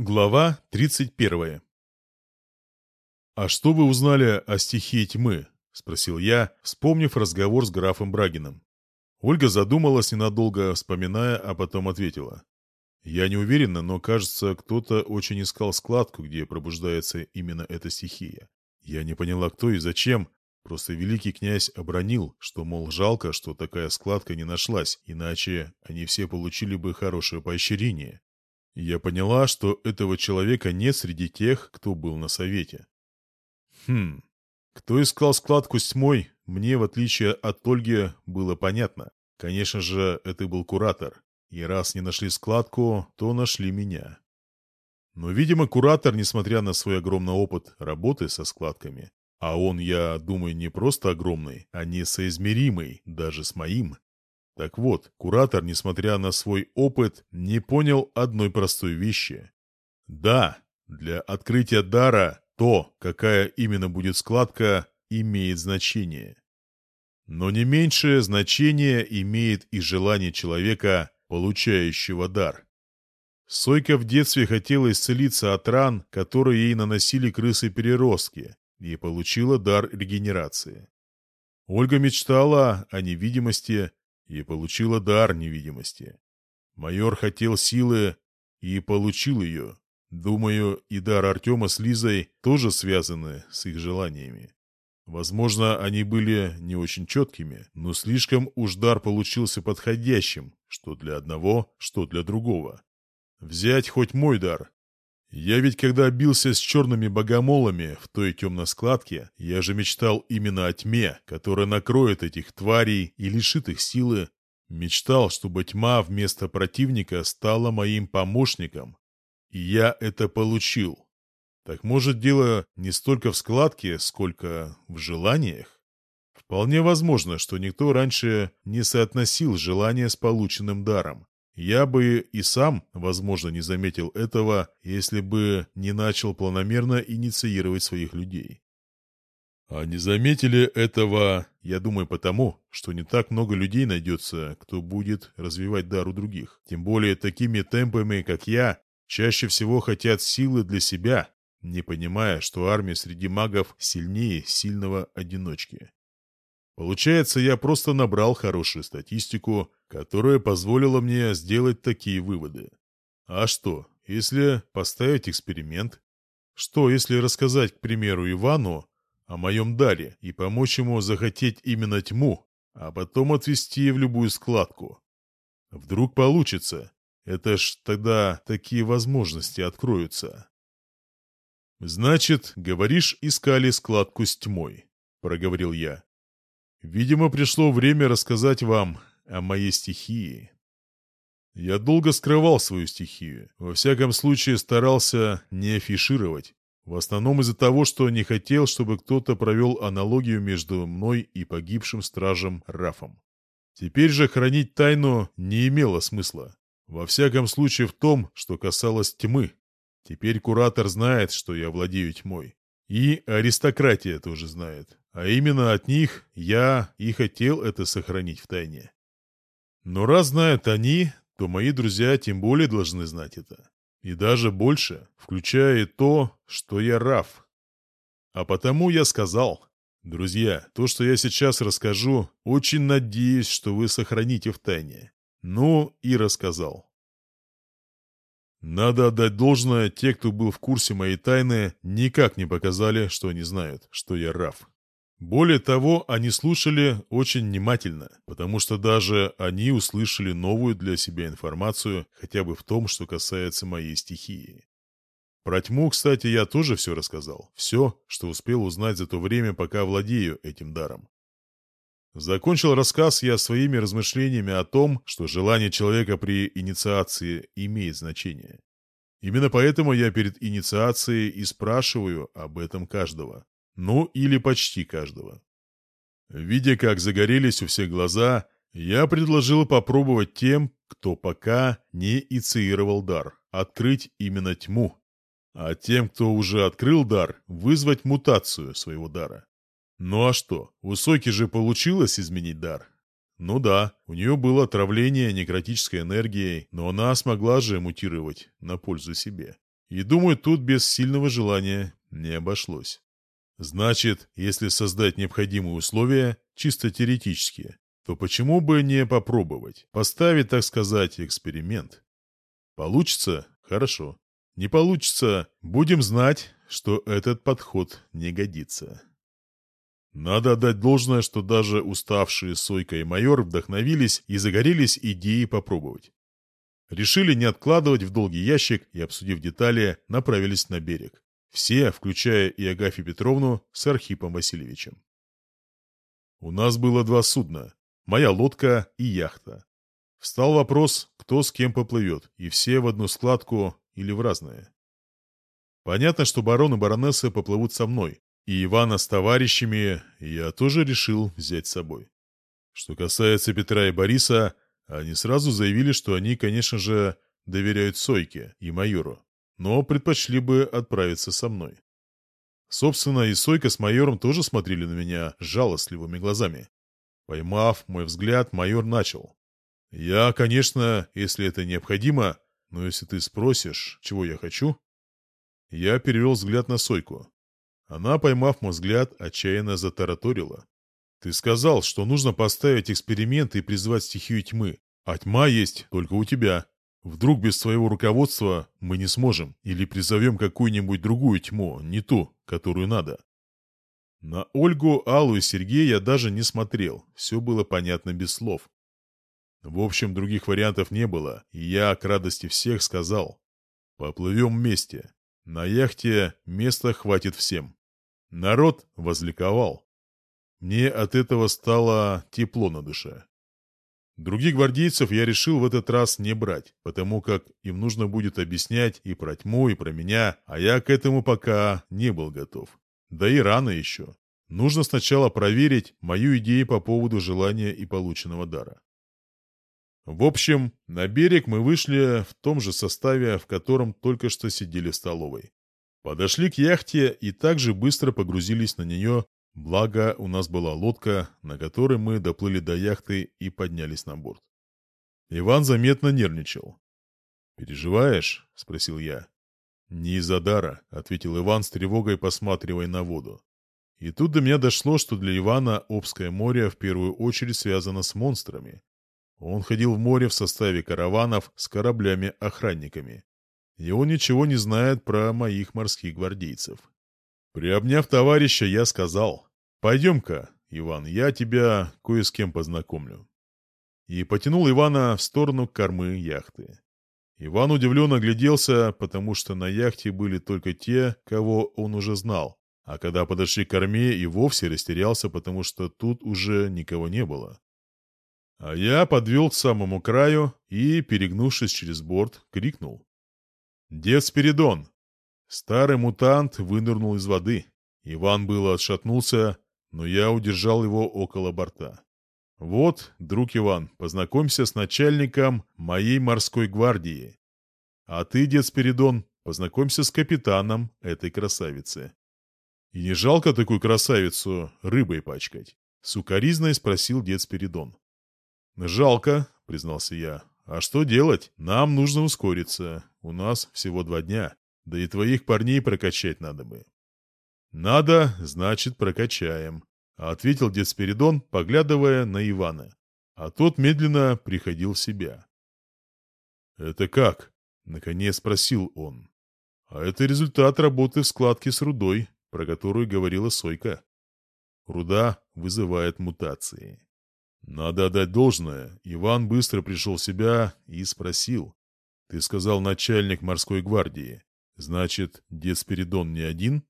Глава 31. «А что вы узнали о стихии тьмы?» — спросил я, вспомнив разговор с графом Брагиным. Ольга задумалась ненадолго, вспоминая, а потом ответила. «Я не уверена, но, кажется, кто-то очень искал складку, где пробуждается именно эта стихия. Я не поняла, кто и зачем, просто великий князь обронил, что, мол, жалко, что такая складка не нашлась, иначе они все получили бы хорошее поощрение». Я поняла, что этого человека нет среди тех, кто был на совете. Хм, кто искал складку с тьмой, мне, в отличие от Ольги, было понятно. Конечно же, это был куратор. И раз не нашли складку, то нашли меня. Но, видимо, куратор, несмотря на свой огромный опыт работы со складками, а он, я думаю, не просто огромный, а несоизмеримый даже с моим, так вот, куратор, несмотря на свой опыт, не понял одной простой вещи. Да, для открытия дара то, какая именно будет складка, имеет значение. Но не меньшее значение имеет и желание человека, получающего дар. Сойка в детстве хотела исцелиться от ран, которые ей наносили крысы-переростки, и получила дар регенерации. Ольга мечтала о невидимости, и получила дар невидимости. Майор хотел силы и получил ее. Думаю, и дар Артема с Лизой тоже связаны с их желаниями. Возможно, они были не очень четкими, но слишком уж дар получился подходящим, что для одного, что для другого. Взять хоть мой дар, я ведь когда бился с черными богомолами в той темной складке, я же мечтал именно о тьме, которая накроет этих тварей и лишит их силы. Мечтал, чтобы тьма вместо противника стала моим помощником. И я это получил. Так может, дело не столько в складке, сколько в желаниях? Вполне возможно, что никто раньше не соотносил желание с полученным даром. Я бы и сам, возможно, не заметил этого, если бы не начал планомерно инициировать своих людей. А не заметили этого, я думаю, потому, что не так много людей найдется, кто будет развивать дар у других. Тем более такими темпами, как я, чаще всего хотят силы для себя, не понимая, что армия среди магов сильнее сильного одиночки. Получается, я просто набрал хорошую статистику, которая позволила мне сделать такие выводы. А что, если поставить эксперимент? Что, если рассказать, к примеру, Ивану о моем даре и помочь ему захотеть именно тьму, а потом отвести в любую складку? Вдруг получится. Это ж тогда такие возможности откроются. «Значит, говоришь, искали складку с тьмой», — проговорил я. Видимо, пришло время рассказать вам о моей стихии. Я долго скрывал свою стихию, во всяком случае старался не афишировать, в основном из-за того, что не хотел, чтобы кто-то провел аналогию между мной и погибшим стражем Рафом. Теперь же хранить тайну не имело смысла, во всяком случае в том, что касалось тьмы. Теперь куратор знает, что я владею тьмой, и аристократия тоже знает. А именно от них я и хотел это сохранить в тайне. Но раз знают они, то мои друзья тем более должны знать это. И даже больше, включая то, что я Раф. А потому я сказал, друзья, то, что я сейчас расскажу, очень надеюсь, что вы сохраните в тайне. Ну и рассказал. Надо отдать должное, те, кто был в курсе моей тайны, никак не показали, что они знают, что я Раф. Более того, они слушали очень внимательно, потому что даже они услышали новую для себя информацию, хотя бы в том, что касается моей стихии. Про тьму, кстати, я тоже все рассказал, все, что успел узнать за то время, пока владею этим даром. Закончил рассказ я своими размышлениями о том, что желание человека при инициации имеет значение. Именно поэтому я перед инициацией и спрашиваю об этом каждого. Ну, или почти каждого. Видя, как загорелись у всех глаза, я предложил попробовать тем, кто пока не инициировал дар, открыть именно тьму. А тем, кто уже открыл дар, вызвать мутацию своего дара. Ну а что, у Соки же получилось изменить дар. Ну да, у нее было отравление некротической энергией, но она смогла же мутировать на пользу себе. И думаю, тут без сильного желания не обошлось. Значит, если создать необходимые условия, чисто теоретические, то почему бы не попробовать, поставить, так сказать, эксперимент? Получится? Хорошо. Не получится, будем знать, что этот подход не годится. Надо отдать должное, что даже уставшие Сойка и майор вдохновились и загорелись идеей попробовать. Решили не откладывать в долгий ящик и, обсудив детали, направились на берег. Все, включая и Агафью Петровну с Архипом Васильевичем. У нас было два судна. Моя лодка и яхта. Встал вопрос, кто с кем поплывет, и все в одну складку или в разные. Понятно, что барон и баронесса поплывут со мной, и Ивана с товарищами я тоже решил взять с собой. Что касается Петра и Бориса, они сразу заявили, что они, конечно же, доверяют Сойке и майору, но предпочли бы отправиться со мной. Собственно, и Сойка с майором тоже смотрели на меня жалостливыми глазами. Поймав мой взгляд, майор начал. «Я, конечно, если это необходимо, но если ты спросишь, чего я хочу...» Я перевел взгляд на Сойку. Она, поймав мой взгляд, отчаянно затараторила. «Ты сказал, что нужно поставить эксперимент и призвать стихию тьмы, а тьма есть только у тебя. Вдруг без своего руководства мы не сможем, или призовем какую-нибудь другую тьму, не ту, которую надо». На Ольгу, Аллу и Сергея я даже не смотрел, все было понятно без слов. В общем, других вариантов не было, и я к радости всех сказал. «Поплывем вместе. На яхте места хватит всем». Народ возликовал. Мне от этого стало тепло на душе. Других гвардейцев я решил в этот раз не брать, потому как им нужно будет объяснять и про тьму, и про меня, а я к этому пока не был готов. Да и рано еще. Нужно сначала проверить мою идею по поводу желания и полученного дара. В общем, на берег мы вышли в том же составе, в котором только что сидели в столовой. Подошли к яхте и также быстро погрузились на нее, благо у нас была лодка, на которой мы доплыли до яхты и поднялись на борт. Иван заметно нервничал. «Переживаешь?» — спросил я. «Не из-за дара», — ответил Иван с тревогой, посматривая на воду. И тут до меня дошло, что для Ивана Обское море в первую очередь связано с монстрами. Он ходил в море в составе караванов с кораблями-охранниками и он ничего не знает про моих морских гвардейцев. Приобняв товарища, я сказал, «Пойдем-ка, Иван, я тебя кое с кем познакомлю». И потянул Ивана в сторону кормы яхты. Иван удивленно огляделся, потому что на яхте были только те, кого он уже знал, а когда подошли к корме и вовсе растерялся, потому что тут уже никого не было. А я подвел к самому краю и, перегнувшись через борт, крикнул. «Деспиридон!» Старый мутант вынырнул из воды. Иван было отшатнулся, но я удержал его около борта. «Вот, друг Иван, познакомься с начальником моей морской гвардии. А ты, Деспиридон, познакомься с капитаном этой красавицы». «И не жалко такую красавицу рыбой пачкать?» — сукоризной спросил Деспиридон. «Жалко», — признался я, а что делать? Нам нужно ускориться. У нас всего два дня. Да и твоих парней прокачать надо бы. Надо, значит, прокачаем. А ответил дед Спиридон, поглядывая на Ивана. А тот медленно приходил в себя. «Это как?» — наконец спросил он. «А это результат работы в складке с рудой, про которую говорила Сойка. Руда вызывает мутации. Надо отдать должное. Иван быстро пришел в себя и спросил. Ты сказал начальник морской гвардии. Значит, Деспиридон не один?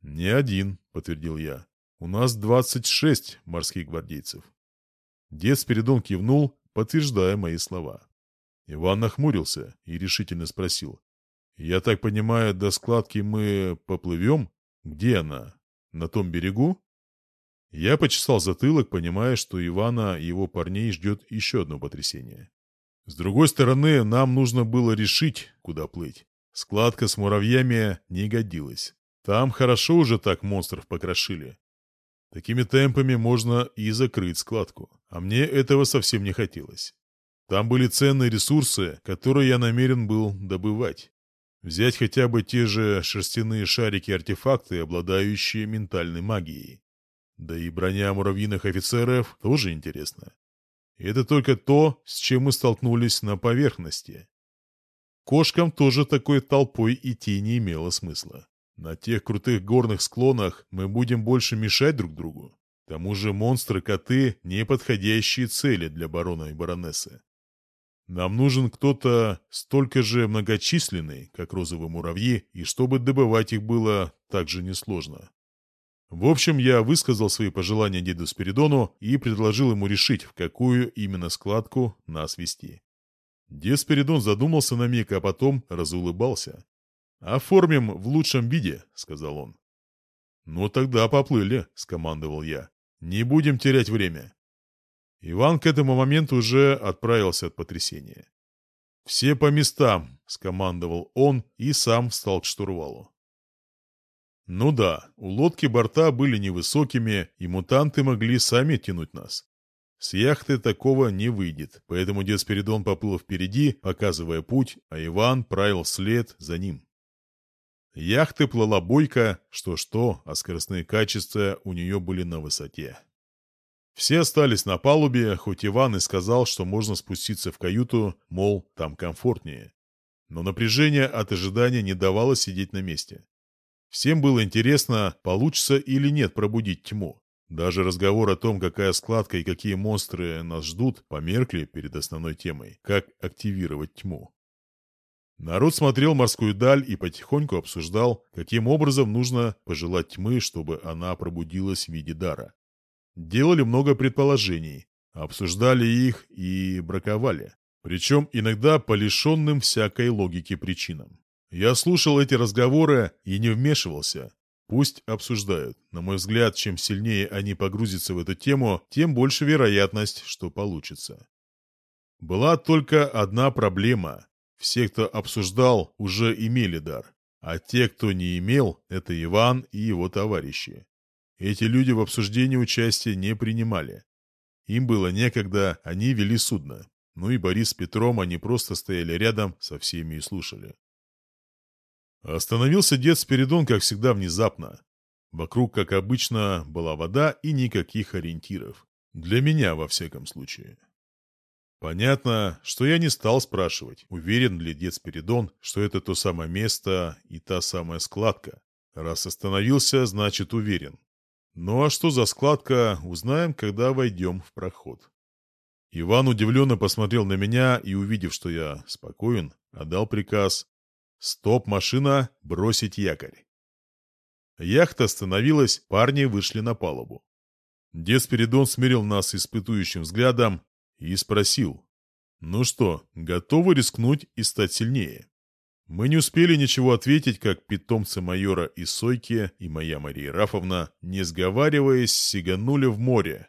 Не один, подтвердил я. У нас 26 морских гвардейцев. Деспиридон кивнул, подтверждая мои слова. Иван нахмурился и решительно спросил. «Я так понимаю, до складки мы поплывем? Где она? На том берегу?» Я почесал затылок, понимая, что Ивана и его парней ждет еще одно потрясение. С другой стороны, нам нужно было решить, куда плыть. Складка с муравьями не годилась. Там хорошо уже так монстров покрошили. Такими темпами можно и закрыть складку. А мне этого совсем не хотелось. Там были ценные ресурсы, которые я намерен был добывать. Взять хотя бы те же шерстяные шарики-артефакты, обладающие ментальной магией. Да и броня муравьиных офицеров тоже интересная. Это только то, с чем мы столкнулись на поверхности. Кошкам тоже такой толпой идти не имело смысла. На тех крутых горных склонах мы будем больше мешать друг другу. К тому же монстры-коты — неподходящие цели для барона и баронессы. Нам нужен кто-то столько же многочисленный, как розовые муравьи, и чтобы добывать их было так же несложно. В общем, я высказал свои пожелания деду Спиридону и предложил ему решить, в какую именно складку нас вести. Дед Спиридон задумался на миг, а потом разулыбался. «Оформим в лучшем виде», — сказал он. «Ну тогда поплыли», — скомандовал я. «Не будем терять время». Иван к этому моменту уже отправился от потрясения. «Все по местам», — скомандовал он и сам встал к штурвалу. Ну да, у лодки борта были невысокими, и мутанты могли сами тянуть нас. С яхты такого не выйдет, поэтому дед поплыл впереди, показывая путь, а Иван правил след за ним. Яхты плыла бойко, что-что, а скоростные качества у нее были на высоте. Все остались на палубе, хоть Иван и сказал, что можно спуститься в каюту, мол, там комфортнее. Но напряжение от ожидания не давало сидеть на месте. Всем было интересно, получится или нет пробудить тьму. Даже разговор о том, какая складка и какие монстры нас ждут, померкли перед основной темой – как активировать тьму. Народ смотрел морскую даль и потихоньку обсуждал, каким образом нужно пожелать тьмы, чтобы она пробудилась в виде дара. Делали много предположений, обсуждали их и браковали, причем иногда по лишенным всякой логики причинам. Я слушал эти разговоры и не вмешивался. Пусть обсуждают. На мой взгляд, чем сильнее они погрузятся в эту тему, тем больше вероятность, что получится. Была только одна проблема. Все, кто обсуждал, уже имели дар. А те, кто не имел, это Иван и его товарищи. Эти люди в обсуждении участия не принимали. Им было некогда, они вели судно. Ну и Борис с Петром, они просто стояли рядом со всеми и слушали. Остановился дед Спиридон, как всегда, внезапно. Вокруг, как обычно, была вода и никаких ориентиров. Для меня, во всяком случае. Понятно, что я не стал спрашивать, уверен ли дед Спиридон, что это то самое место и та самая складка. Раз остановился, значит уверен. Ну а что за складка, узнаем, когда войдем в проход. Иван удивленно посмотрел на меня и, увидев, что я спокоен, отдал приказ «Стоп, машина! Бросить якорь!» Яхта остановилась, парни вышли на палубу. Дед смирил нас испытующим взглядом и спросил. «Ну что, готовы рискнуть и стать сильнее?» Мы не успели ничего ответить, как питомцы майора и Сойки, и моя Мария Рафовна, не сговариваясь, сиганули в море,